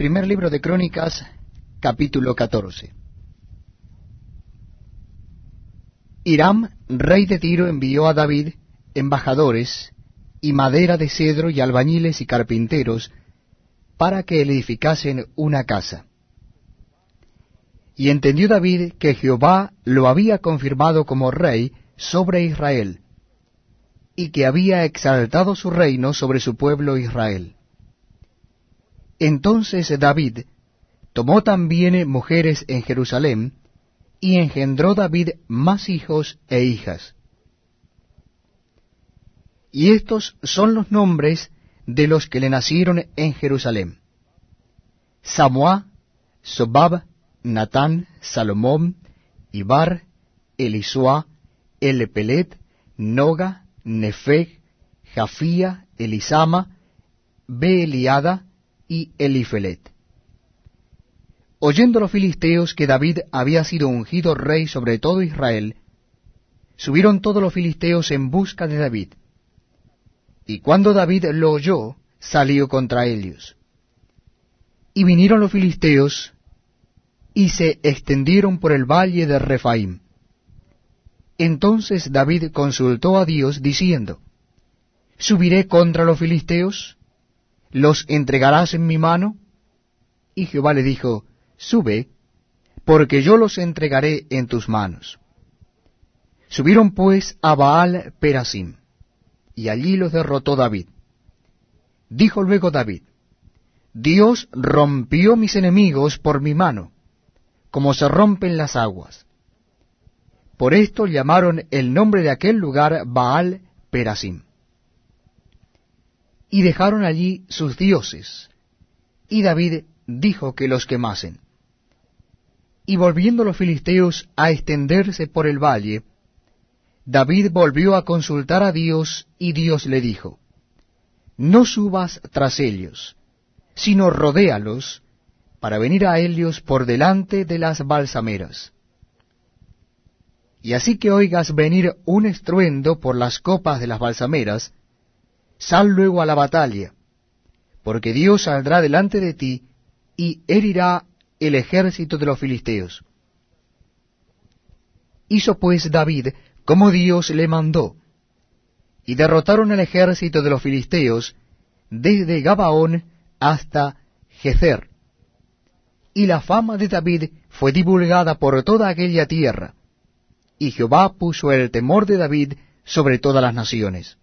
Primer libro de Crónicas, capítulo 14. Hiram, rey de Tiro, envió a David embajadores y madera de cedro y albañiles y carpinteros para que le edificasen una casa. Y entendió David que Jehová lo había confirmado como rey sobre Israel, y que había exaltado su reino sobre su pueblo Israel. Entonces David tomó también mujeres en Jerusalén, y engendró David más hijos e hijas. Y estos son los nombres de los que le nacieron en Jerusalén. Samuá, Sobab, Natán, Salomón, Ibar, Elisua, Elepelet, Noga, Nefeg, Jafía, Elisama, Beeliada, y Elifelet. Oyendo los filisteos que David había sido ungido rey sobre todo Israel, subieron todos los filisteos en busca de David. Y cuando David lo oyó, salió contra ellos. Y vinieron los filisteos y se extendieron por el valle de Refaim. Entonces David consultó a Dios diciendo, ¿Subiré contra los filisteos? ¿Los entregarás en mi mano? Y Jehová le dijo, Sube, porque yo los entregaré en tus manos. Subieron pues a Baal Perasim, y allí los derrotó David. Dijo luego David, Dios rompió mis enemigos por mi mano, como se rompen las aguas. Por esto llamaron el nombre de aquel lugar Baal Perasim y dejaron allí sus dioses. Y David dijo que los quemasen. Y volviendo los filisteos a extenderse por el valle, David volvió a consultar a Dios, y Dios le dijo, No subas tras ellos, sino rodéalos, para venir a ellos por delante de las balsameras. Y así que oigas venir un estruendo por las copas de las balsameras, sal luego a la batalla, porque Dios saldrá delante de ti y herirá el ejército de los filisteos. Hizo pues David como Dios le mandó, y derrotaron el ejército de los filisteos desde Gabaón hasta Gezer. Y la fama de David fue divulgada por toda aquella tierra, y Jehová puso el temor de David sobre todas las naciones.